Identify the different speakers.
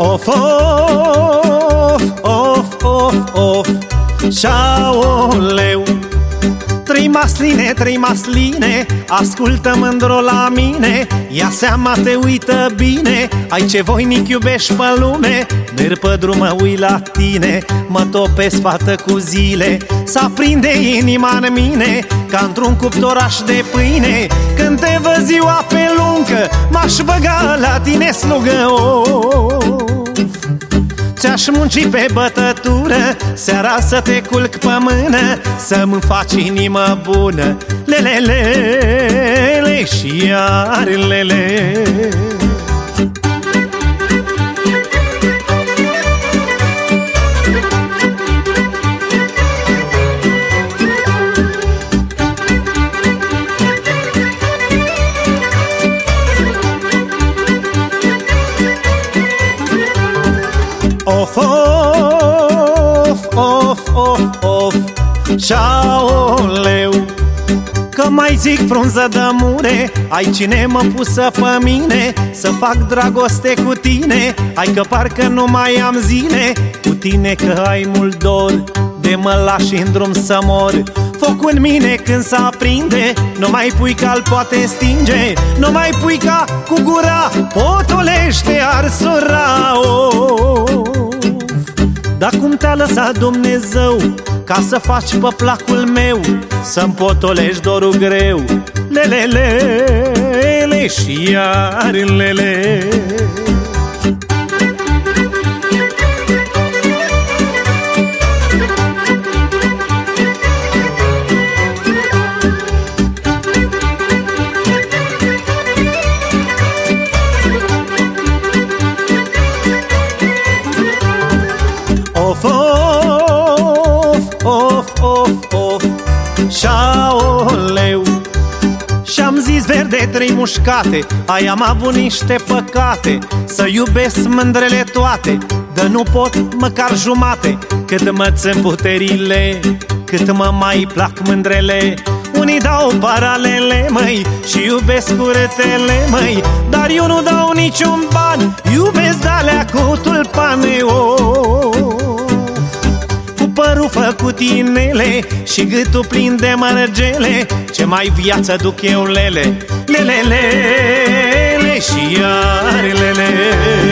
Speaker 1: Of, of, of, of, of. Șaoleu Trei masline, trei masline Ascultă mândro la mine. Ia seama, te uită bine Ai ce voinic iubești pe lume. Merg pe drum, mă uit la tine Mă topesc fată cu zile. Să prinde inima în mine Ca într-un cuptoraș de pâine. Când te văd ziua pe lungă M-aș băga la tine slugă oh. Ți-aș munci pe bătătură Seara să te culc pe mână Să-mi faci inimă bună Lelele, și iar lele Of, of, of, of, of. Ceaoleu Că mai zic frunză de mure Ai cine mă pusă pe mine Să fac dragoste cu tine? Ai că parcă nu mai am zile Cu tine că ai mult dor De mă lași în drum să mor. Foc în mine când se aprinde Nu mai pui cal poate stinge Nu mai pui ca cu gura Potolește arsura te-a lăsat Dumnezeu Ca să faci pe placul meu Să-mi potolești dorul greu. Lelele, și iar lele verde trei mușcate Ai am avut niște păcate Să iubesc mândrele toate Dar nu pot măcar jumate Cât mă țin puterile Cât mă mai plac mândrele. Unii dau paralele, măi Și iubesc curetele, măi Dar eu nu dau niciun ban Iubesc de cu tulpane, oh cu părul făcut inele Și gâtul plin de mărgele. Ce mai viață duc eu lele Lelele, le și iar lele